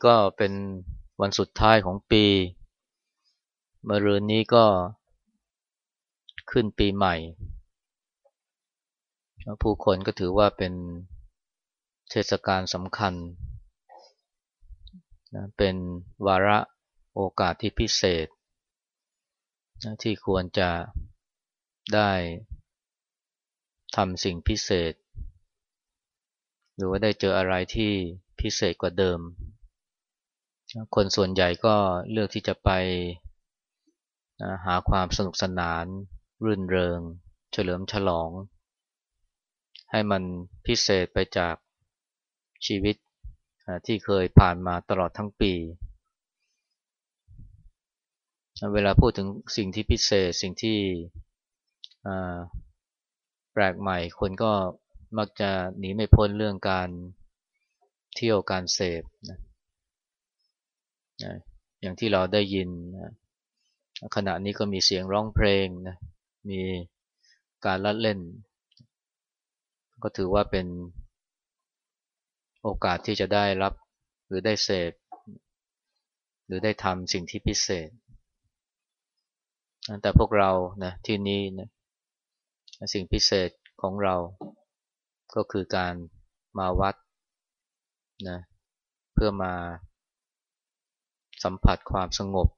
้ก็เป็นวันสุดท้ายของปีมะรืนนี้ก็ขึ้นปีใหม่ ผู้คนก็ถือว่าเป็นเทศกาลสำคัญ เป็นวาระโอกาสที่พิเศษ ที่ควรจะได้ทำสิ่งพิเศษ หรือว่าได้เจออะไรที่พิเศษกว่าเดิม คนส่วนใหญ่ก็เลือกที่จะไปนะหาความสนุกสนาน รื่นเริง เฉลิมฉลอง ให้มันพิเศษไปจากชีวิตที่เคยผ่านมาตลอดทั้งปี เวลาพูดถึงสิ่งที่พิเศษสิ่งที่แปลกใหม่คนก็มักจะหนีไม่พ้นเรื่องการเที่ยวการเสพนะ อย่างที่เราได้ยินนะขณะนี้ก็มีเสียงร้องเพลงนะมีการละเล่น ก็ถือว่าเป็นโอกาสที่จะได้รับหรือได้เสพ หรือได้ทำสิ่งที่พิเศษ แต่พวกเรานะที่นี่นะสิ่งพิเศษของเราก็คือการมาวัดนะเพื่อมา สัมผัสความสงบ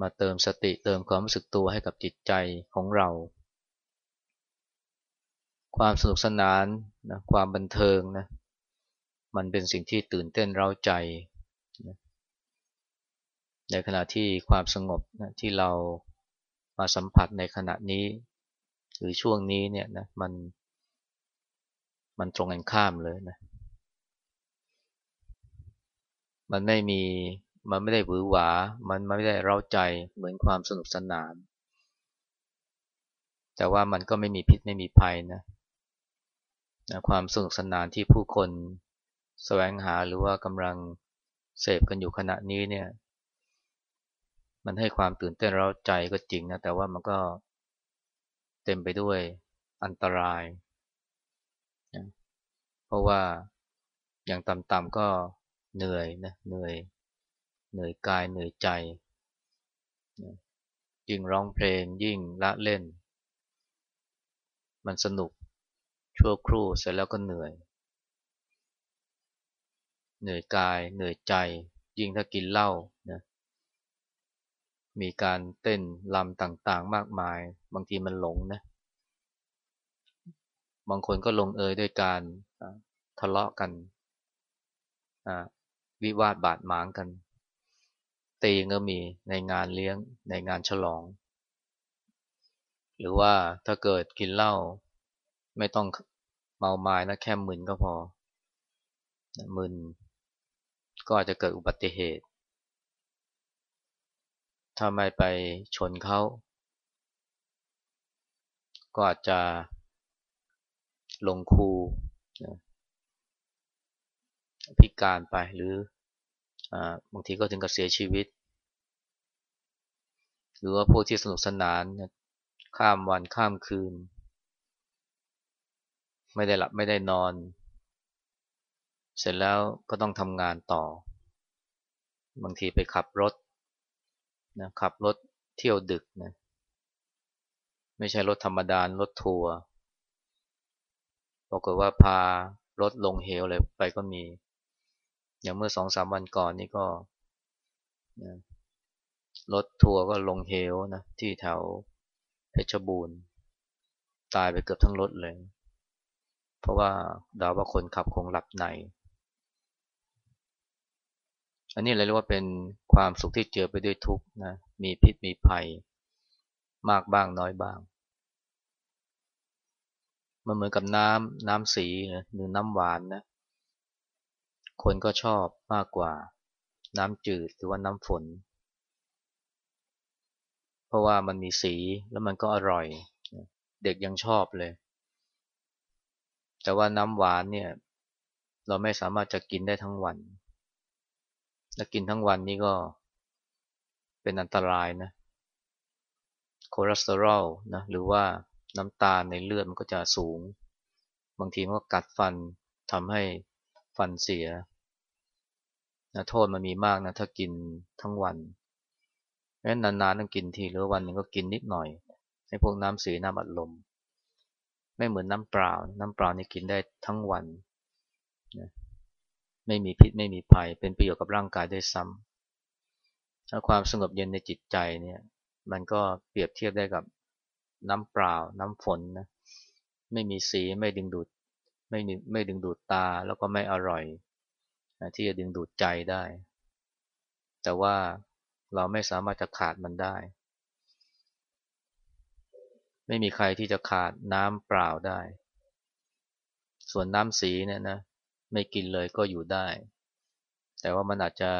มาเติมสติเติมความรู้สึกตัวให้กับจิตใจของเรา ความสนุกสนานนะความบันเทิงนะมันเป็นสิ่งที่ตื่นเต้นเร้าใจนะในขณะที่ความสงบนะที่เรามาสัมผัสในขณะนี้ หรือช่วงนี้เนี่ยนะมันมันตรงกันข้ามเลยนะ มันไม่มีมันไม่ได้หวือหวา มันไม่ได้เร้าใจเหมือนความสนุกสนาน แต่ว่ามันก็ไม่มีพิษไม่มีภัยนะนะความสนุกสนานที่ผู้คนแสวงหาหรือว่ากำลังเสพกันอยู่ขณะนี้เนี่ย มันให้ความตื่นเต้นเร้าใจก็จริงนะแต่ว่ามันก็เต็มไปด้วยอันตรายนะเพราะว่าอย่างต่ำๆก็ เหนื่อยนะเหนื่อยเหนื่อยกายเหนื่อยใจ ยิ่งร้องเพลงยิ่งละเล่น มันสนุกชั่วครู่เสร็จแล้วก็เหนื่อย เหนื่อยกายเหนื่อยใจ ยิ่งถ้ากินเหล้านะมีการเต้นลำต่างๆมากมาย บางทีมันหลงนะบางคนก็ลงเอยด้วยการทะเลาะกัน วิวาทบาดหมางกัน ตีก็มีในงานเลี้ยงในงานฉลอง หรือว่าถ้าเกิดกินเหล้าไม่ต้องเมาไม้นะแค่มึนก็พอมึนก็อาจจะเกิดอุบัติเหตุ ถ้าไม่ไปชนเขา ก็อาจจะลงคู พิการไปหรือบางทีก็ถึงกับเสียชีวิต หรือว่าพวกที่สนุกสนานข้ามวันข้ามคืน ไม่ได้หลับไม่ได้นอน เสร็จแล้วก็ต้องทำงานต่อ บางทีไปขับรถนะขับรถเที่ยวดึกนะไม่ใช่รถธรรมดารถทัวร์ปรากฏว่าพารถลงเหวเลยไปก็มี อย่างเมื่อสองสามวันก่อนนี่ก็นะรถทัวร์ก็ลงเหวนะที่แถวเพชรบูรณ์ ตายไปเกือบทั้งรถเลย เพราะว่าดาว่าคนขับคงหลับในอันนี้เราเรียกว่าเป็นความสุขที่เจือไปด้วยทุกข์นะ มีพิษมีภัย มากบ้างน้อยบ้าง มันเหมือนกับน้ำน้ำสีหรือน้ำหวานนะ คนก็ชอบมากกว่าน้ำจืดหรือว่าน้ำฝน เพราะว่ามันมีสีแล้วมันก็อร่อย เด็กยังชอบเลย แต่ว่าน้ำหวานเนี่ย เราไม่สามารถจะกินได้ทั้งวันและกินทั้งวันนี้ก็เป็นอันตรายนะคอเลสเตอรอลนะหรือว่าน้ำตาลในเลือดมันก็จะสูง บางทีมันก็กัดฟันทำให้ ฟันเสียนะโทษมันมีมากนะถ้ากินทั้งวันงั้นนานๆต้องกินทีหรือวันหนึ่งก็กินนิดหน่อยให้พวกน้ำสีน้ำอัดลม ไม่เหมือนน้ำเปล่า น้ำเปล่านี่กินได้ทั้งวันนะไม่มีพิษไม่มีภัย เป็นประโยชน์กับร่างกายได้ซ้ำถ้าความสงบเย็นในจิตใจเนี่ย มันก็เปรียบเทียบได้กับน้ำเปล่า น้ำฝนนะ ไม่มีสีไม่ดึงดูด ไม่ไม่ดึงดูดตาแล้วก็ไม่อร่อยที่จะดึงดูดใจได้ แต่ว่าเราไม่สามารถจะขาดมันได้ ไม่มีใครที่จะขาดน้ำเปล่าได้ ส่วนน้ำสีเนี่ยนะ ไม่กินเลยก็อยู่ได้ แต่ว่ามันอาจจะ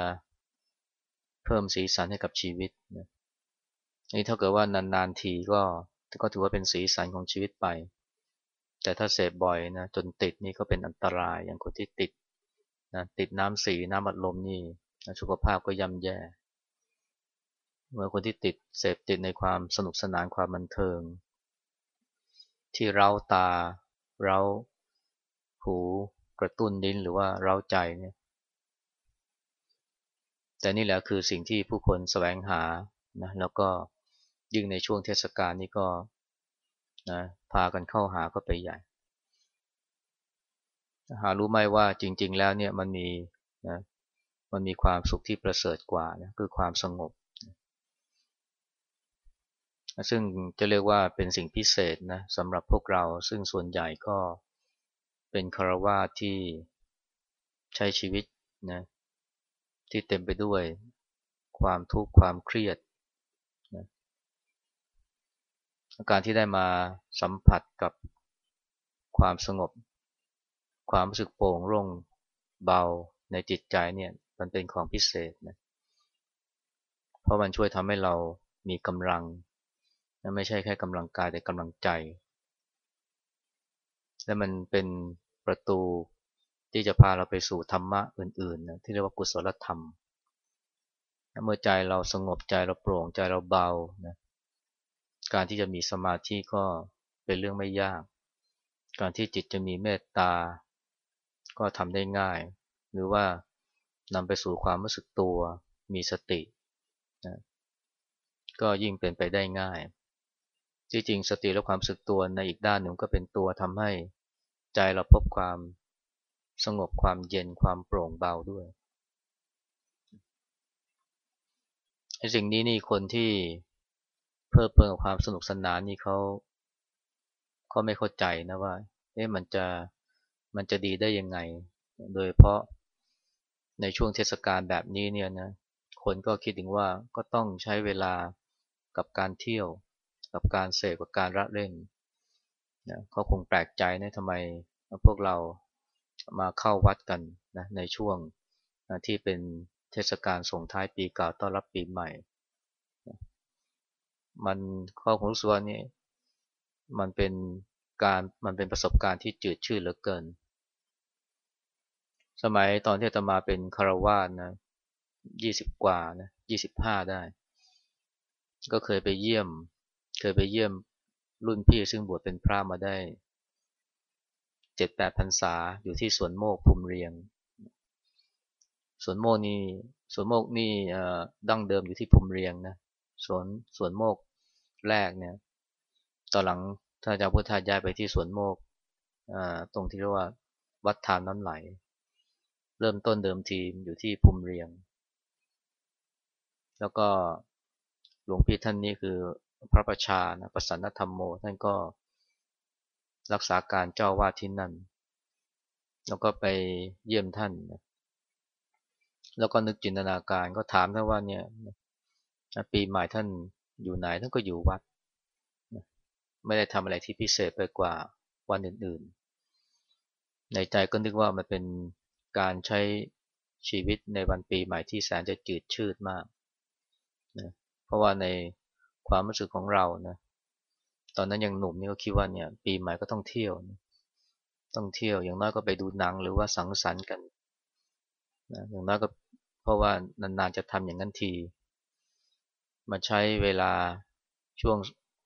เพิ่มสีสันให้กับชีวิตนะนี่เท่ากับว่านานๆทีก็ก็ถือว่าเป็นสีสันของชีวิตไป แต่ถ้าเสพบ่อยนะจนติดนี่ก็เป็นอันตรายอย่างคนที่ติดนะติดน้ำสีน้ำอัดลมนี่สุขภาพก็ย่ำแย่ เมื่อคนที่ติดเสพติดในความสนุกสนานความบันเทิง ที่เราตา เราหูกระตุ้นดิ้นหรือว่าเราใจเนี่ยแต่นี่แหละคือสิ่งที่ผู้คนแสวงหานะแล้วก็ยิ่งในช่วงเทศกาลนี้ก็ นะพากันเข้าหาก็ไปใหญ่ หารู้ไหมว่าจริง ๆ แล้วเนี่ยมันมีนะมันมีความสุขที่ประเสริฐกว่านะคือความสงบ ซึ่งจะเรียกว่าเป็นสิ่งพิเศษนะสำหรับพวกเราซึ่งส่วนใหญ่ก็เป็นคารวะที่ใช้ชีวิตนะที่เต็มไปด้วยความทุกข์ความเครียดนะ การที่ได้มาสัมผัสกับความสงบ ความรู้สึกโปร่งโล่งเบาในจิตใจเนี่ยมันเป็นของพิเศษนะเพราะมันช่วยทำให้เรามีกำลังไม่ใช่แค่กำลังกายแต่กำลังใจ และมันเป็นประตูที่จะพาเราไปสู่ธรรมะอื่นๆนะที่เรียกว่ากุศลธรรม เมื่อใจเราสงบใจเราโปร่งใจเราเบานะ การที่จะมีสมาธิก็เป็นเรื่องไม่ยาก การที่จิตจะมีเมตตา ก็ทำได้ง่าย หรือว่านำไปสู่ความรู้สึกตัว มีสตินะก็ยิ่งเป็นไปได้ง่ายที่จริงสติและความสึกตัวในอีกด้านหนึ่งก็เป็นตัวทำให้ใจเราพบความสงบความเย็นความโปร่งเบาด้วยไอ้สิ่งนี้นี่คนที่ เพิ่มเพิ่มความสนุกสนานนี่เขาเขาไม่เข้าใจนะว่าเอ๊ะมันจะมันจะดีได้ยังไง โดยเพราะในช่วงเทศกาลแบบนี้เนี่ยนะคนก็คิดถึงว่าก็ต้องใช้เวลากับการเที่ยว กับการเสพกับการระเล่นนะเขาคงแปลกใจนะทำไมพวกเรามาเข้าวัดกันนะในช่วงนะที่เป็นเทศกาลส่งท้ายปีเก่าต้อนรับปีใหม่ มันเขาคงรู้สึกว่านี่มันเป็นการมันเป็นประสบการณ์ที่จืดชืดเหลือเกิน สมัยตอนที่ตมาเป็นคารวาสนะยี่สิบกว่านะยี่สิบห้าได้ ก็เคยไปเยี่ยม เคยไปเยี่ยมรุ่นพี่ซึ่งบวชเป็นพระมาได้เจ็ดแปดพรรษาอยู่ที่สวนโมกภูมิเรียง สวนโมกนี่สวนโมกนี่ดั้งเดิมอยู่ที่ภูมิเรียงนะ สวนสวนโมกแรกเนี่ยตอนหลังท่านอาจารย์พุทธาย้ายไปที่สวนโมกตรงที่เรียกว่าวัดทานน้ำไหล เริ่มต้นเดิมทีมอยู่ที่ภูมิเรียง แล้วก็หลวงพี่ท่านนี้คือพระประชานะประสันธรรมโม ท่านก็รักษาการเจ้าวาดที่นั่น แล้วก็ไปเยี่ยมท่าน แล้วก็นึกจินตนาการก็ถามท่านว่าเนี่ย ปีใหม่ท่านอยู่ไหนท่านก็อยู่วัด ไม่ได้ทำอะไรที่พิเศษไปกว่าวันอื่นๆ ในใจก็นึกว่ามันเป็นการใช้ชีวิตในวันปีใหม่ที่แสนจะจืดชืดมากนะเพราะว่าในความรู้สึกของเรานะตอนนั้นยังหนุ่มนี่ก็คิดว่าเนี่ยปีใหม่ก็ต้องเที่ยวนะต้องเที่ยวอย่างน้อยก็ไปดูหนังหรือว่าสังสรรค์กันนะอย่างน้อยก็เพราะว่านานๆจะทำอย่างนั้นที มาใช้เวลาช่วง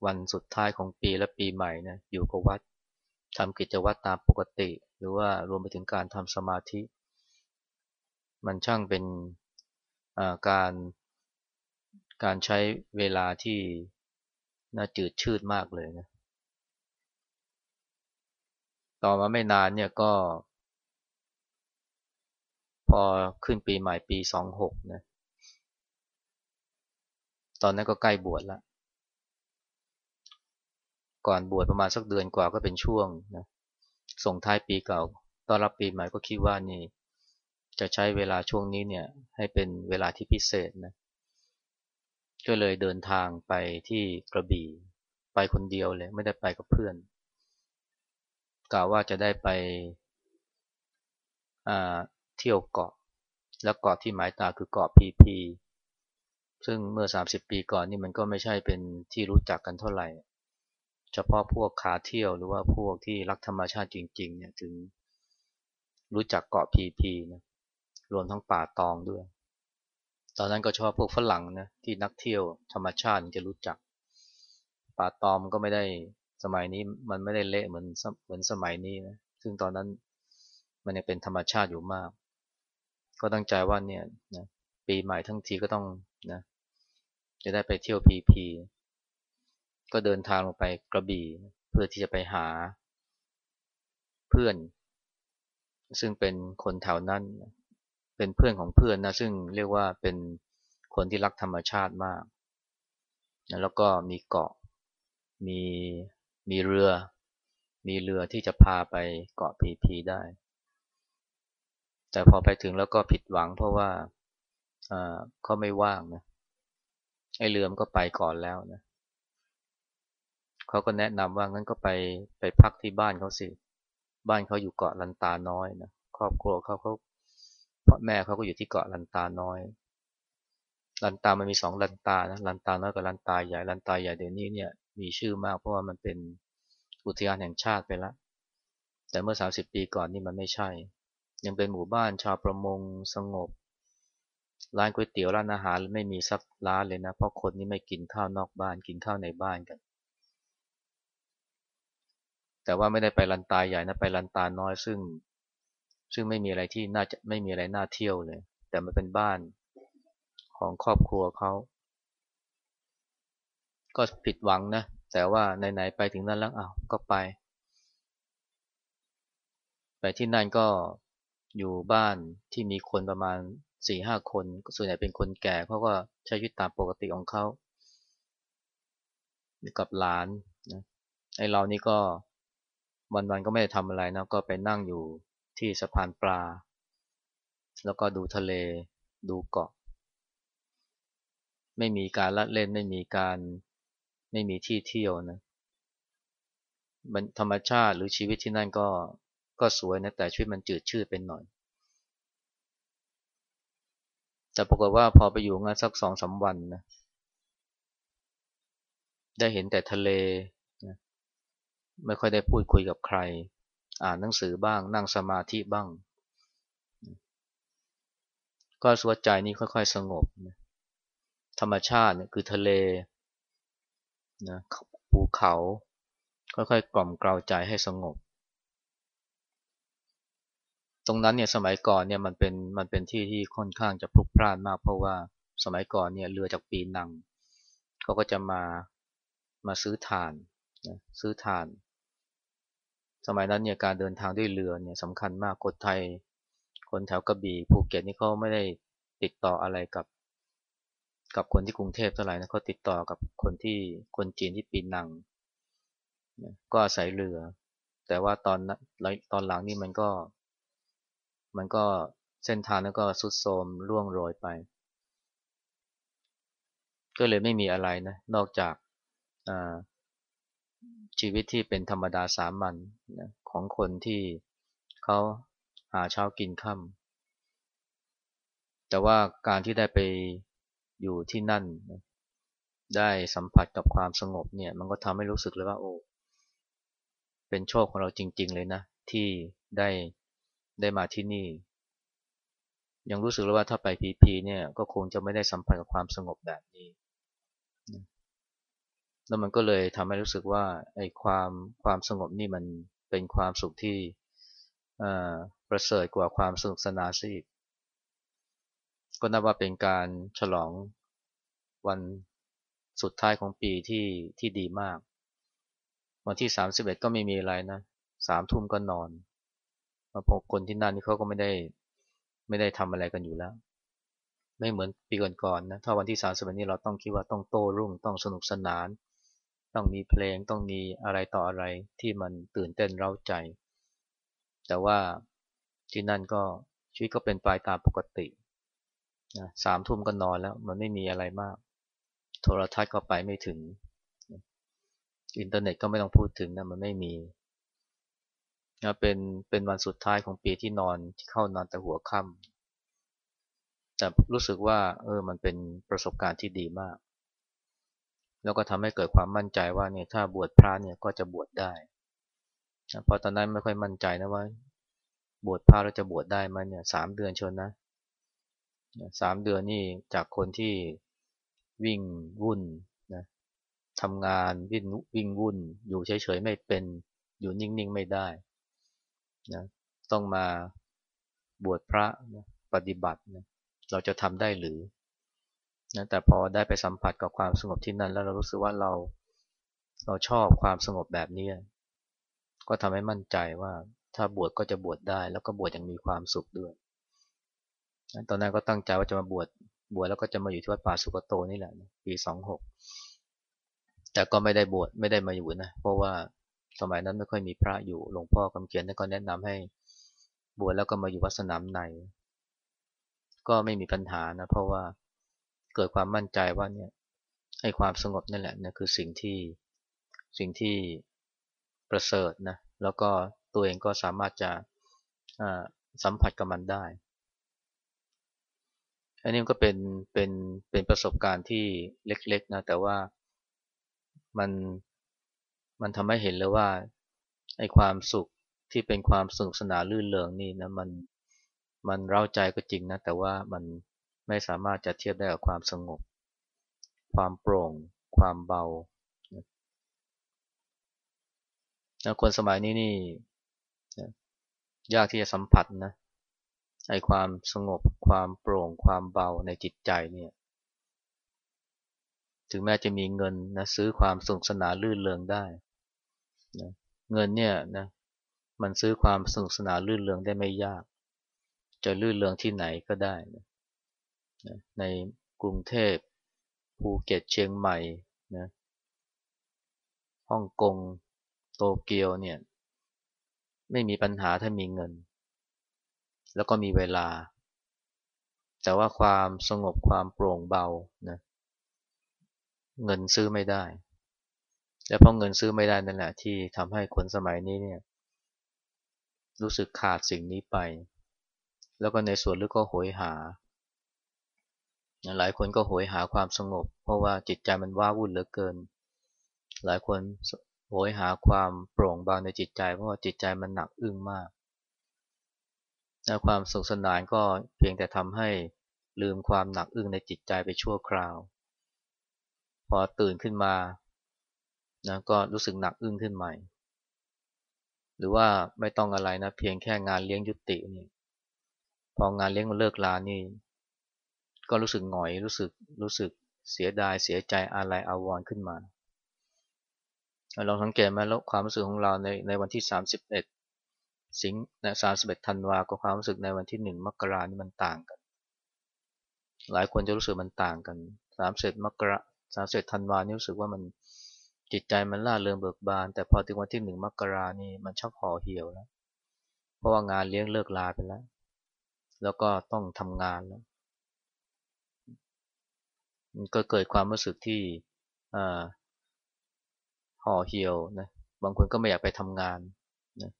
วันสุดท้ายของปีและปีใหม่นะอยู่กับวัดทำกิจวัตรตามปกติ หรือว่ารวมไปถึงการทำสมาธิ มันช่างเป็นการการใช้เวลาที่น่าจืดชืดมากเลยนะ ต่อมาไม่นานเนี่ยก็ พอขึ้นปีใหม่ปีสองหกนะ ตอนนั้นก็ใกล้บวชแล้ว ก่อนบวชประมาณสักเดือนกว่าก็เป็นช่วงนะส่งท้ายปีเก่าต้อนรับปีใหม่ก็คิดว่านี่ จะใช้เวลาช่วงนี้เนี่ย ให้เป็นเวลาที่พิเศษนะ ก็เลยเดินทางไปที่กระบี่ ไปคนเดียวเลย ไม่ได้ไปกับเพื่อนกล่าวว่าจะได้ไปเที่ยวเกาะ แล้วเกาะที่หมายตาคือเกาะพีพี ซึ่งเมื่อ 30 ปีก่อนนี่มันก็ไม่ใช่เป็นที่รู้จักกันเท่าไหร่ เฉพาะพวกขาเที่ยวหรือว่าพวกที่รักธรรมชาติจริง ๆ เนี่ยถึงรู้จักเกาะพีพีนะรวมทั้งป่าตองด้วย ตอนนั้นก็ชอบพวกฝรั่งนะที่นักเที่ยวธรรมชาติจะรู้จัก ป่าตอมก็ไม่ได้สมัยนี้มันไม่ได้เละเหมือนเหมือนสมัยนี้นะซึ่งตอนนั้นมันยังเป็นธรรมชาติอยู่มาก ก็ตั้งใจว่าเนี่ยนะ ปีใหม่ทั้งทีก็ต้องนะจะได้ไปเที่ยวพีพีก็เดินทางลงไปกระบี่เพื่อที่จะไปหาเพื่อน ซึ่งเป็นคนแถวนั้น เป็นเพื่อนของเพื่อนนะซึ่งเรียกว่าเป็นคนที่รักธรรมชาติมาก แล้วก็มีเกาะมีมีเรือ มีเรือที่จะพาไปเกาะพีพีได้ แต่พอไปถึงแล้วก็ผิดหวังเพราะว่า เขาไม่ว่างนะไอเรือมก็ไปก่อนแล้วนะเขาก็แนะนำว่างั้นก็ไปไปพักที่บ้านเขาสิ บ้านเขาอยู่เกาะลันตาน้อยนะครอบครัวเขาเขาพ่อแม่เขาก็อยู่ที่เกาะลันตาน้อย ลันตามันมีสองลันตานะลันตาน้อยกับลันตาใหญ่ลันตาใหญ่เดี๋ยวนี้เนี่ยมีชื่อมากเพราะว่ามันเป็นอุทยานแห่งชาติไปแล้วแต่เมื่อ 30 ปีก่อนนี่มันไม่ใช่ ยังเป็นหมู่บ้านชาวประมงสงบ ร้านก๋วยเตี๋ยวร้านอาหารไม่มีสักร้านเลยนะ เพราะคนนี่ไม่กินข้าวนอกบ้านกินข้าวในบ้านกัน แต่ว่าไม่ได้ไปลันตาใหญ่นะไปลันตาน้อยซึ่ง ซึ่งไม่มีอะไรที่น่าจะไม่มีอะไรน่าเที่ยวเลย แต่มันเป็นบ้านของครอบครัวเขาก็ผิดหวังนะ แต่ว่าไหนๆไปถึงนั่นแล้วอ้าวก็ไป ไปที่นั่นก็อยู่บ้านที่มีคนประมาณ สี่ห้าคน ส่วนใหญ่เป็นคนแก่เขาก็ใช้ชีวิตตามปกติของเขากับหลานนะไอเรานี่ก็วันๆก็ไม่ได้ทำอะไรนะก็ไปนั่งอยู่ที่สะพานปลา แล้วก็ดูทะเลดูเกาะ ไม่มีการละเล่นไม่มีการไม่มีที่เที่ยวนะธรรมชาติหรือชีวิตที่นั่นก็ก็สวยนะแต่ชีวิตมันจืดชืดเป็นหน่อย แต่ปรากฏว่าพอไปอยู่งานสักสองสาวันนะได้เห็นแต่ทะเลนะไม่ค่อยได้พูดคุยกับใคร อ่านหนังสือบ้าง นั่งสมาธิบ้าง ก็สวดใจนี้ค่อยๆสงบนะธรรมชาติเนี่ยคือทะเลนะภูเขา ค่อยๆกล่อมกล่าวใจให้สงบ ตรงนั้นเนี่ยสมัยก่อนเนี่ยมันเป็นมันเป็นที่ที่ค่อนข้างจะพลุกพล่านมาก เพราะว่าสมัยก่อนเนี่ยเรือจากปีนังเขาก็จะมามาซื้อถ่านนะซื้อถ่าน สมัยนั้นเนี่ยการเดินทางด้วยเรือเนี่ยสำคัญมากคนไทย คนแถวกระบี่ภูเก็ตนี่เขาไม่ได้ติดต่ออะไรกับ กับคนที่กรุงเทพเท่าไหร่นะเขาติดต่อกับคนที่คนจีนที่ปีนังก็อาศัยเรือ แต่ว่าตอนตอนหลังนี่มันก็ มันก็เส้นทางนั้นก็สุดโทมร่วงโรยไป ก็เลยไม่มีอะไรนะ นอกจากชีวิตที่เป็นธรรมดาสามัญนะของคนที่เขาหาเช้ากินค่ำแต่ว่าการที่ได้ไปอยู่ที่นั่นนะได้สัมผัสกับความสงบเนี่ย มันก็ทำให้รู้สึกเลยว่าโอ้เป็นโชคของเราจริง ๆ เลยนะ ที่ได้ ได้มาที่นี่ ยังรู้สึกเลยว่าถ้าไปพีพีเนี่ยก็คงจะไม่ได้สัมผัสกับความสงบแบบนี้แล้วมันก็เลยทำให้รู้สึกว่าไอ้ความความสงบนี่มันเป็นความสุขที่ประเสริฐกว่าความสนุกสนานซะอีกก็นับว่าเป็นการฉลองวันสุดท้ายของปีที่ที่ดีมาก วันที่สามสิบเอ็ดก็ไม่มีอะไรนะสามทุ่มก็นอน มาพบคนที่นั่นนี่เขาก็ไม่ได้ไม่ได้ทำอะไรกันอยู่แล้ว ไม่เหมือนปีก่อนๆนะถ้าวันที่สามสิบเอ็ดนี้เราต้องคิดว่าต้องโต้รุ่งต้องสนุกสนาน ต้องมีเพลงต้องมีอะไรต่ออะไรที่มันตื่นเต้นเร้าใจ แต่ว่าที่นั่นก็ชีวิตก็เป็นไปตามปกตินะสามทุ่มก็นอนแล้ว มันไม่มีอะไรมาก โทรทัศน์ก็ไปไม่ถึง อินเทอร์เน็ตก็ไม่ต้องพูดถึงนะมันไม่มี นะเป็นเป็นวันสุดท้ายของปีที่นอนที่เข้านอนแต่หัวค่ำแต่รู้สึกว่าเออมันเป็นประสบการณ์ที่ดีมาก แล้วก็ทำให้เกิดความมั่นใจว่าเนี่ยถ้าบวชพระเนี่ยก็จะบวชได้นะเพราะตอนนั้นไม่ค่อยมั่นใจนะว่า บวชพระเราจะบวชได้ไหมเนี่ยสามเดือนชนนะสามเดือนนี่จากคนที่วิ่งวุ่นนะทำงานวิ่งวิ่งวุ่น อยู่เฉยๆไม่เป็นอยู่นิ่งๆไม่ได้ นะต้องมาบวชพระนะปฏิบัตินะเราจะทำได้หรือนะแต่พอได้ไปสัมผัสกับความสงบที่นั่น แล้วเรารู้สึกว่าเราเราชอบความสงบแบบนี้ ก็ทำให้มั่นใจว่าถ้าบวชก็จะบวชได้ แล้วก็บวชอย่างมีความสุขด้วย ตอนนั้นก็ตั้งใจว่าจะมาบวชบวชแล้วก็จะมาอยู่ที่วัดป่าสุกโตนี่แหละ ปีสองหกแต่ก็ไม่ได้บวชไม่ได้มาอยู่นะ เพราะว่า สมัยนั้นไม่ค่อยมีพระอยู่ หลวงพ่อคำเขียนก็แนะนำให้บวชแล้วก็มาอยู่วัดสนามใน ก็ไม่มีปัญหานะ เพราะว่าเกิดความมั่นใจว่าเนี่ยให้ความสงบนั่นแหละนะคือสิ่งที่สิ่งที่ประเสริฐนะ แล้วก็ตัวเองก็สามารถจะสัมผัสกับมันได้ อันนี้ก็เป็นเป็นเป็นประสบการณ์ที่เล็กๆนะ แต่ว่ามัน มันทำให้เห็นเลยว่าไอ้ความสุขที่เป็นความสนุกสนานลื่นเริงนี่นะมันมันเร้าใจก็จริงนะ แต่ว่ามันไม่สามารถจะเทียบได้กับความสงบ ความโปร่ง ความเบาคนสมัยนี้นี่ยากที่จะสัมผัสนะไอ้ความสงบ ความโปร่ง ความเบาในจิตใจเนี่ยถึงแม้จะมีเงินนะซื้อความสนุกสนานลื่นเริงได้ นะเงินเนี่ยนะมันซื้อความสนุกสนานลื่นเริงได้ไม่ยาก จะลื่นเริงที่ไหนก็ได้นะในกรุงเทพภูเก็ตเชียงใหม่นะฮ่องกงโตเกียวเนี่ยไม่มีปัญหาถ้ามีเงิน แล้วก็มีเวลา แต่ว่าความสงบความโปร่งเบานะเงินซื้อไม่ได้ และเพราะเงินซื้อไม่ได้นั่นแหละที่ทำให้คนสมัยนี้เนี่ย รู้สึกขาดสิ่งนี้ไป แล้วก็ในส่วนลึกก็โหยหา หลายคนก็โหยหาความสงบ เพราะว่าจิตใจมันว้าวุ่นเหลือเกิน หลายคนโหยหาความโปร่งเบาในจิตใจ เพราะว่าจิตใจมันหนักอึ้งมากความสุขสนานก็เพียงแต่ทำให้ลืมความหนักอึ้งในจิตใจไปชั่วคราว พอตื่นขึ้นมา นะก็รู้สึกหนักอึ้งขึ้นใหม่ หรือว่าไม่ต้องอะไรนะเพียงแค่งานเลี้ยงยุตินี่พองานเลี้ยงมันเลิกลานี่ ก็รู้สึกหงอยรู้สึกรู้สึกเสียดายเสียใจอะไรอาวรขึ้นมาลองสังเกตไหมแล้วความรู้สึกของเราในในวันที่ 31 สิงห์นะ31ธันวากับความรู้สึกในวันที่1มกรานี่มันต่างกัน หลายคนจะรู้สึกมันต่างกัน31มกราสามสิบธันวานี่รู้สึกว่ามัน จิตใจมันล่าเริงเบิกบาน แต่พอถึงวันที่หนึ่งมกรานี่มันชักห่อเหี่ยวแล้ว เพราะว่างานเลี้ยงเลิกลาไปแล้ว แล้วก็ต้องทำงานแล้วมันก็เกิดความรู้สึกที่ห่อเหี่ยวนะบางคนก็ไม่อยากไปทำงานนะ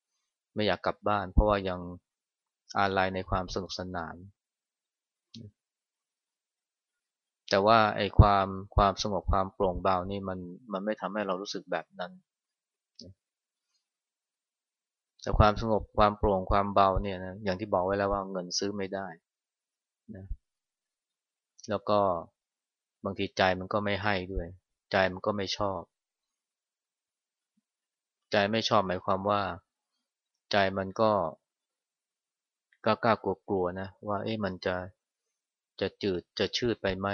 ไม่อยากกลับบ้าน เพราะว่ายังอาลัยในความสนุกสนาน แต่ว่าไอ้ความความสงบความโปร่งเบานี่มันมันไม่ทำให้เรารู้สึกแบบนั้นแต่ความสงบความโปร่งความเบาเนี่ยนะอย่างที่บอกไว้แล้วว่าเงินซื้อไม่ได้นะแล้วก็บางทีใจมันก็ไม่ให้ด้วย ใจมันก็ไม่ชอบ ใจไม่ชอบหมายความว่า ใจมันก็กล้ากลัวกลัวนะว่าเอ๊ะมันจะจะจืดจะชืดไปไหม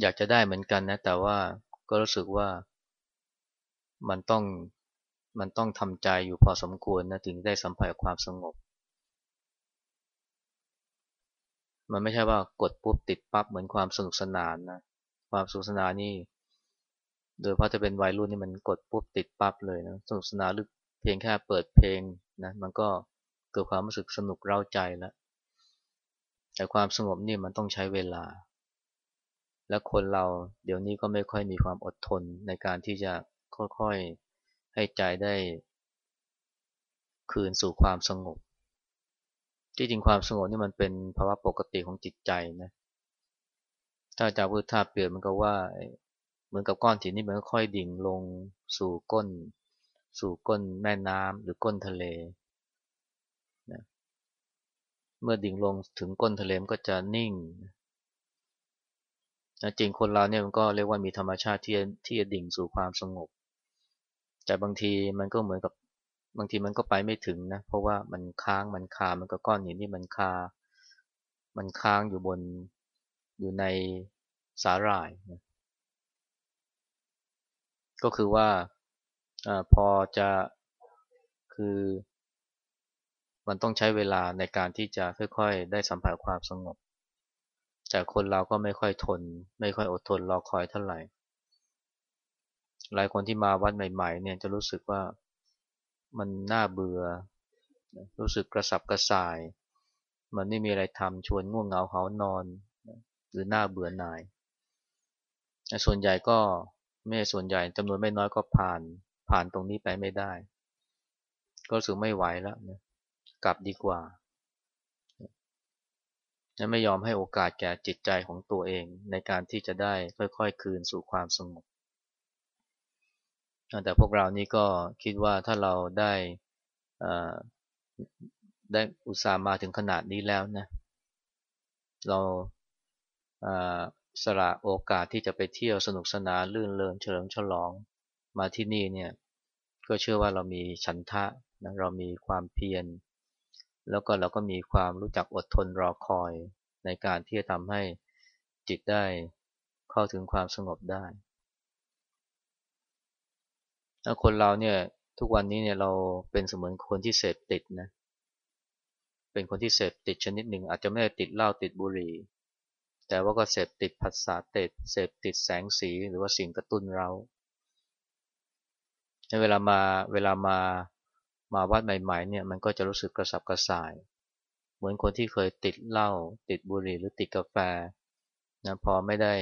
อยากจะได้เหมือนกันนะ แต่ว่าก็รู้สึกว่ามันต้องมันต้องทำใจอยู่พอสมควรนะถึงได้สัมผัสความสงบ มันไม่ใช่ว่ากดปุ๊บติดปั๊บเหมือนความสนุกสนานนะความสนุกสนานนี่ โดยเพราะจะเป็นวัยรุ่นนี่มันกดปุ๊บติดปั๊บเลยนะสนุกสนานหรือเพียงแค่เปิดเพลงนะมันก็เกิดความรู้สึกสนุกเร้าใจแล้วแต่ความสงบนี่มันต้องใช้เวลา และคนเราเดี๋ยวนี้ก็ไม่ค่อยมีความอดทนในการที่จะค่อยๆให้ใจได้ คืนสู่ความสงบ ที่จริงความสงบนี่มันเป็นภาวะปกติของจิตใจนะถ้าจะพูดท่าเปลี่ยนมันก็ว่าเหมือนกับก้อนหินนี่มันค่อยดิ่งลงสู่ก้น สู่ก้นแม่น้ำหรือก้นทะเลนะเมื่อดิ่งลงถึงก้นทะเลมันก็จะนิ่ง จริงคนเราเนี่ยมันก็เรียกว่ามีธรรมชาติที่ที่จะดิ่งสู่ความสงบ แต่บางทีมันก็เหมือนกับบางทีมันก็ไปไม่ถึงนะ เพราะว่ามันค้างมันคา มันก็ก้อนหินที่มันคา มันค้างอยู่บนอยู่ในสาหร่ายนะก็คือว่าอพอจะคือมันต้องใช้เวลาในการที่จะค่อยๆ ได้สัมผัสความสงบ แต่คนเราก็ไม่ค่อยทน ไม่ค่อยอดทนรอคอยเท่าไหร่ หลายคนที่มาวัดใหม่ ๆ เนี่ยจะรู้สึกว่ามันน่าเบื่อ รู้สึกกระสับกระส่าย มันไม่มีอะไรทำชวนง่วงเหงาเหานอน หรือน่าเบื่อหน่าย ส่วนใหญ่ก็ไม่ส่วนใหญ่จำนวนไม่น้อยก็ผ่าน ผ่านตรงนี้ไปไม่ได้ ก็รู้สึกไม่ไหวแล้วนะกลับดีกว่า จะไม่ยอมให้โอกาสแก่จิตใจของตัวเอง ในการที่จะได้ค่อยๆ คืนสู่ความสงบ แต่พวกเรานี่ก็คิดว่าถ้าเราได้ได้อุตส่าห์มาถึงขนาดนี้แล้วนะเราสละโอกาสที่จะไปเที่ยวสนุกสนานลื่นเลินเฉลิมฉลองมาที่นี่เนี่ยก็เชื่อว่าเรามีฉันทะนะเรามีความเพียร แล้วก็เราก็มีความรู้จักอดทนรอคอยในการที่จะทำให้จิตได้เข้าถึงความสงบได้ถ้าคนเราเนี่ยทุกวันนี้เนี่ยเราเป็นเสมือนคนที่เสพติดนะเป็นคนที่เสพติดชนิดหนึ่ง อาจจะไม่ได้ติดเหล้าติดบุหรี่ แต่ว่าก็เสพติดผัสสะเตดเสพติดแสงสีหรือว่าสิ่งกระตุ้นเราในเวลามาเวลามา มาวัดใหม่ๆเนี่ยมันก็จะรู้สึกกระสับกระส่าย เหมือนคนที่เคยติดเหล้าติดบุหรี่หรือติดกาแฟนะพอไม่ได้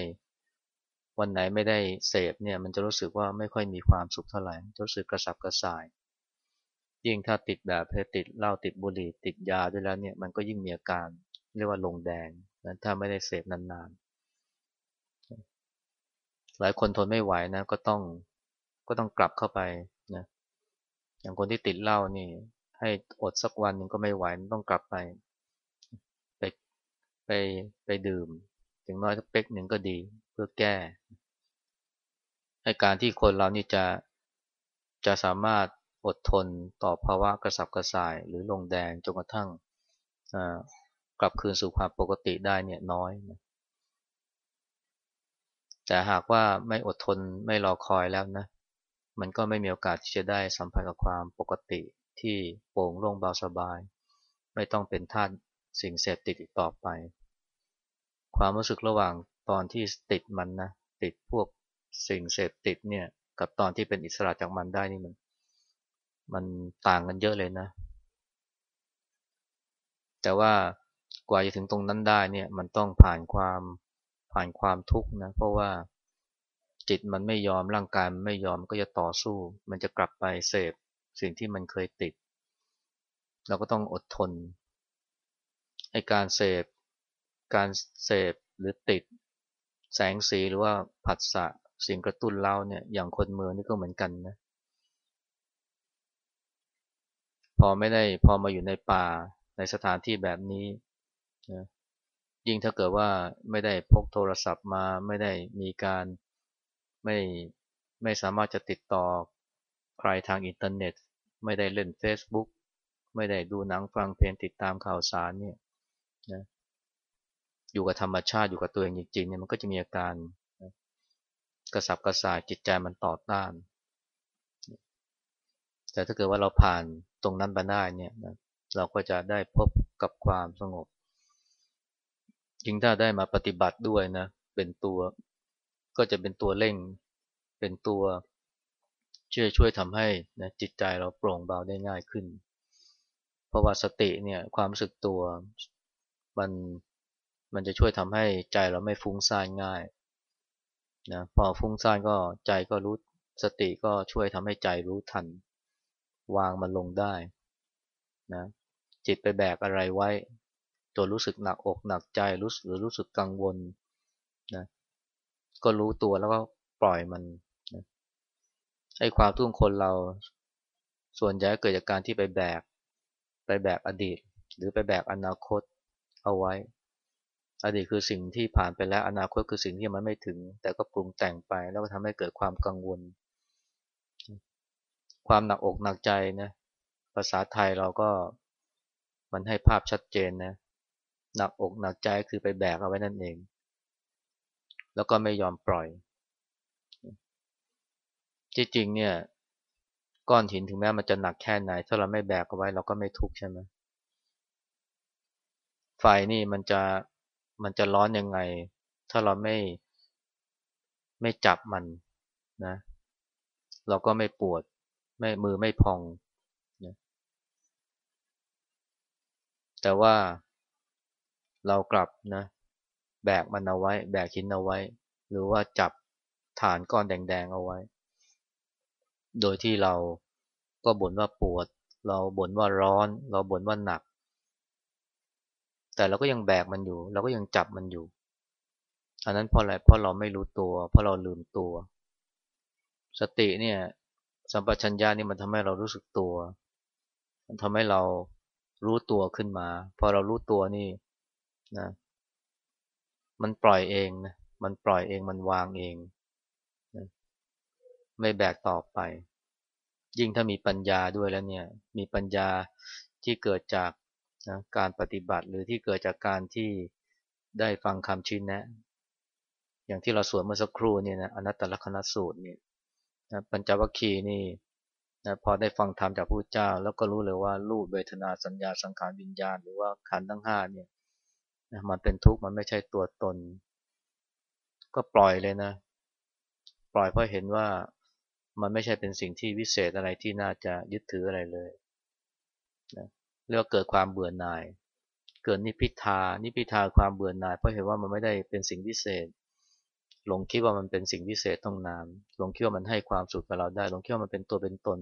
วันไหนไม่ได้เสพเนี่ยมันจะรู้สึกว่าไม่ค่อยมีความสุขเท่าไหร่รู้สึกกระสับกระส่าย ยิ่งถ้าติดแบบเพติดเหล้าติดบุหรี่ ติดยาด้วยแล้วเนี่ยมันก็ยิ่งมีอาการเรียกว่าลงแดงนะถ้าไม่ได้เสพนานๆ หลายคนทนไม่ไหวนะก็ต้องก็ต้องกลับเข้าไป อย่างคนที่ติดเหล้านี่ ให้อดสักวันนึงก็ไม่ไหวต้องกลับไป ไปไปไปดื่ม ถึงน้อยสักเป๊กหนึ่งก็ดีเพื่อแก้ให้การที่คนเรานี่จะจะสามารถอดทนต่อภาวะกระสับกระส่าย หรือลงแดงจนกระทั่งกลับคืนสู่ความปกติได้เนี่ยน้อยนะแต่หากว่าไม่อดทนไม่รอคอยแล้วนะ มันก็ไม่มีโอกาสที่จะได้สัมผัสกับความปกติที่โปร่งโล่งเบาสบาย ไม่ต้องเป็นท่านสิ่งเสพติดอีกต่อไป ความรู้สึกระหว่างตอนที่ติดมันนะติดพวกสิ่งเสพติดเนี่ยกับตอนที่เป็นอิสระจากมันได้นี่มัน มันต่างกันเยอะเลยนะ แต่ว่ากว่าจะถึงตรงนั้นได้เนี่ยมันต้องผ่านความผ่านความทุกข์นะเพราะว่า จิตมันไม่ยอมร่างกายมันไม่ยอมก็จะต่อสู้ มันจะกลับไปเสพสิ่งที่มันเคยติด เราก็ต้องอดทนให้การเสพการเสพหรือติด แสงสีหรือว่าผัสสะสิ่งกระตุ้นเราเนี่ยอย่างคนเมืองนี่ก็เหมือนกันนะพอไม่ได้พอมาอยู่ในป่าในสถานที่แบบนี้นะยิ่งถ้าเกิดว่าไม่ได้พกโทรศัพท์มาไม่ได้มีการ ไม่ไม่สามารถจะติดต่อใครทางอินเทอร์เน็ต ไม่ได้เล่น Facebook ไม่ได้ดูหนังฟังเพลงติดตามข่าวสารเนี่ยนะอยู่กับธรรมชาติอยู่กับตัวเองจริงๆเนี่ยมันก็จะมีอาการกระสับกระส่ายจิตใจมันต่อต้าน แต่ถ้าเกิดว่าเราผ่านตรงนั้นไปได้เนี่ยนะเราก็จะได้พบกับความสงบยิ่งถ้าได้มาปฏิบัติด้วยนะเป็นตัว ก็จะเป็นตัวเร่ง เป็นตัวช่วยช่วยทำให้นะจิตใจเราโปร่งเบาได้ง่ายขึ้น เพราะว่าสติเนี่ยความรู้สึกตัวมันมันจะช่วยทำให้ใจเราไม่ฟุ้งซ่านง่ายนะพอฟุ้งซ่านก็ใจก็รู้สติก็ช่วยทำให้ใจรู้ทัน วางมันลงได้นะจิตไปแบกอะไรไว้ตัวรู้สึกหนักอกหนักใจรู้หรือรู้สึกกังวลนะ ก็รู้ตัวแล้วก็ปล่อยมันไอ้ความทุ่งคนเราส่วนใหญ่เกิดจากการที่ไปแบก ไปแบกอดีต หรือไปแบกอนาคตเอาไว้ อดีตคือสิ่งที่ผ่านไปแล้วอนาคตคือสิ่งที่มันไม่ถึง แต่ก็ปรุงแต่งไปแล้วก็ทำให้เกิดความกังวล ความหนักอกหนักใจนะภาษาไทยเราก็มันให้ภาพชัดเจนนะหนักอกหนักใจคือไปแบกเอาไว้นั่นเอง แล้วก็ไม่ยอมปล่อย จริงๆ เนี่ย ก้อนหินถึงแม้มันจะหนักแค่ไหน ถ้าเราไม่แบกเอาไว้เราก็ไม่ทุกข์ใช่ไหมไฟนี่มันจะมันจะร้อนยังไง ถ้าเราไม่ไม่จับมันนะ เราก็ไม่ปวด ไม่มือไม่พองนะแต่ว่าเรากลับนะ แบกมันเอาไว้ แบกหินเอาไว้ หรือว่าจับฐานก้อนแดงๆเอาไว้ โดยที่เราก็บ่นว่าปวด เราบ่นว่าร้อน เราบ่นว่าหนัก แต่เราก็ยังแบกมันอยู่ เราก็ยังจับมันอยู่ อันนั้นเพราะอะไรเพราะเราไม่รู้ตัว เพราะเราลืมตัว สติเนี่ยสัมปชัญญะนี่มันทำให้เรารู้สึกตัว มันทำให้เรารู้ตัวขึ้นมา พอเรารู้ตัวนี่นะ มันปล่อยเองนะมันปล่อยเองมันวางเองนะไม่แบกต่อไป ยิ่งถ้ามีปัญญาด้วยแล้วเนี่ย มีปัญญาที่เกิดจากนะการปฏิบัติหรือที่เกิดจากการที่ได้ฟังคำชี้แนะ อย่างที่เราสวดเมื่อสักครู่เนี่ยนะอนัตตลกนสูตรเนี่ยนะปัญจวัคคีย์นี่นะพอได้ฟังธรรมจากพระเจ้า แล้วก็รู้เลยว่ารูปเวทนาสัญญาสังขารวิญญาณ หรือว่าขันธ์ทั้งห้าเนี่ย มันเป็นทุกข์มันไม่ใช่ตัวตน ก็ปล่อยเลยนะ ปล่อยเพราะเห็นว่ามันไม่ใช่เป็นสิ่งที่วิเศษอะไรที่น่าจะยึดถืออะไรเลยนะเรียกว่าเกิดความเบื่อหน่าย เกิดนิพิทา นิพิทาความเบื่อหน่าย เพราะเห็นว่ามันไม่ได้เป็นสิ่งวิเศษ หลงคิดว่ามันเป็นสิ่งวิเศษต้องนานหลงคิดว่ามันให้ความสุขกับเราได้ หลงคิดว่ามันเป็นตัวเป็นตน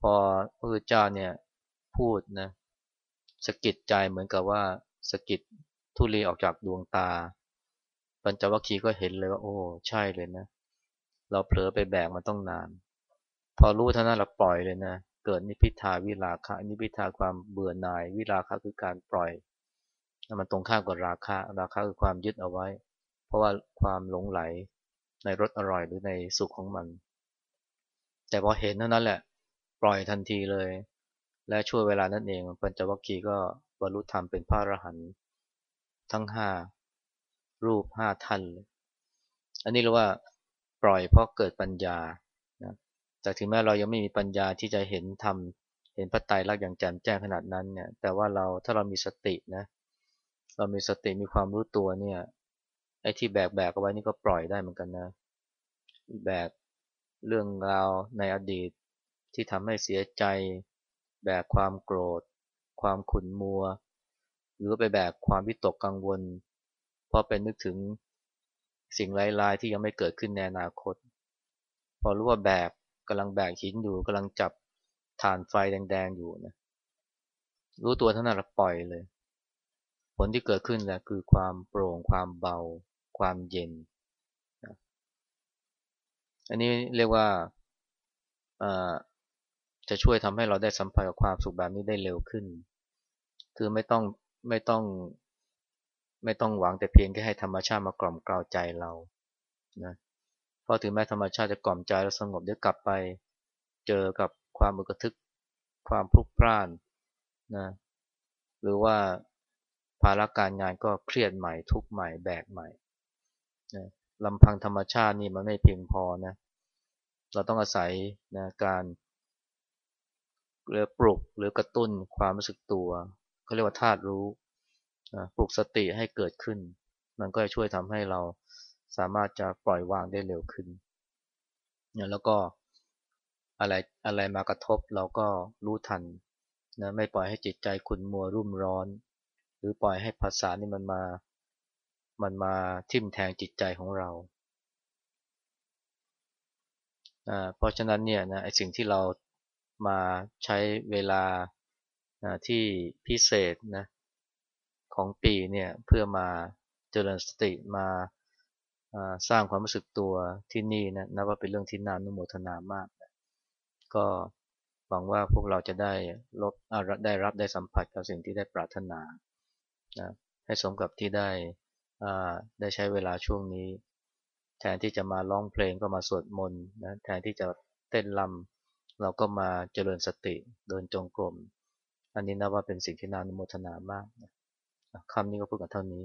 พอพระพุทธเจ้าเนี่ยพูดนะสะกิดใจเหมือนกับว่า สกิดทุลีออกจากดวงตา ปัญจวัคคีย์ก็เห็นเลยว่า โอ้ ใช่เลยนะ เราเผลอไปแบกมาต้องนาน พอรู้เท่านั้นเราปล่อยเลยนะ เกิดนิพิทาวิราคะ นิพิทาความเบื่อหน่าย วิราคะคือการปล่อย มันตรงข้ามกับราคะ ราคะคือความยึดเอาไว้ เพราะว่าความหลงไหลในรสอร่อยหรือในสุขของมัน แต่พอเห็นเท่านั้นแหละ ปล่อยทันทีเลย และช่วยเวลานั้นเองปัญจวัคคีย์ก็ รรลุธรรมเป็นพระอรหันต์ทั้งห้ารูปห้าท่าน อันนี้เรียกว่าปล่อยเพราะเกิดปัญญานะแต่ถึงแม้เรายังไม่มีปัญญาที่จะเห็นธรรมเห็นพระไตรลักษณ์อย่างแจ่มแจ้งขนาดนั้นเนี่ย แต่ว่าเราถ้าเรามีสตินะ เรามีสติมีความรู้ตัวเนี่ย ไอ้ที่แบกแบกเอาไว้นี่ก็ปล่อยได้เหมือนกันนะ แบกเรื่องราวในอดีตที่ทำให้เสียใจ แบกความโกรธ ความขุ่นมัว หรือไปแบกความวิตกกังวล เพราะเป็นนึกถึงสิ่งร้ายๆที่ยังไม่เกิดขึ้นในอนาคต พอรู้ว่าแบกกำลังแบกหินอยู่กำลังจับฐานไฟแดงๆอยู่นะรู้ตัวเท่านั้นเราปล่อยเลย ผลที่เกิดขึ้นแหละคือความโปร่งความเบา ความเย็น อันนี้เรียกว่าจะช่วยทำให้เราได้สัมผัสกับความสุขแบบนี้ได้เร็วขึ้น คือไม่ต้องไม่ต้องไม่ต้องหวังแต่เพียงแค่ให้ธรรมชาติมากล่อมกล่าวใจเรานะเพราะถึงแม้ธรรมชาติจะกล่อมใจแล้วสงบเดี๋ยวกลับไปเจอกับความอึกทึก ความพลุกพล่านนะหรือว่าภาระการงานก็เครียดใหม่ทุกใหม่แบกใหม่นะลำพังธรรมชาตินี่มันไม่เพียงพอนะเราต้องอาศัยนะการหรือปลุกหรือกระตุ้นความรู้สึกตัว เขาเรียกว่าธาตุรู้ปลุกสติให้เกิดขึ้น มันก็จะช่วยทำให้เราสามารถจะปล่อยวางได้เร็วขึ้นเนี่ยแล้วก็อะไรอะไรมากระทบเราก็รู้ทันนะไม่ปล่อยให้จิตใจขุ่นมัวรุ่มร้อน หรือปล่อยให้ภาษานี่มันมา มันมาทิ่มแทงจิตใจของเราเพราะฉะนั้นเนี่ยนะไอสิ่งที่เรามาใช้เวลา ที่พิเศษนะของปีเนี่ยเพื่อมาเจริญสติมาสร้างความรู้สึกตัวที่นี่นะนับว่าเป็นเรื่องที่น่านุโมทนามากนะก็หวังว่าพวกเราจะได้ลบได้รับได้สัมผัสกับสิ่งที่ได้ปรารถนานะให้สมกับที่ได้ได้ใช้เวลาช่วงนี้ แทนที่จะมาร้องเพลงก็มาสวดมนต์นะแทนที่จะเต้นลำเราก็มาเจริญสติเดินจงกรม อันนี้นับว่าเป็นสิ่งที่น่านุโมทนามากนะคำนี้ก็พูดกันเท่านี้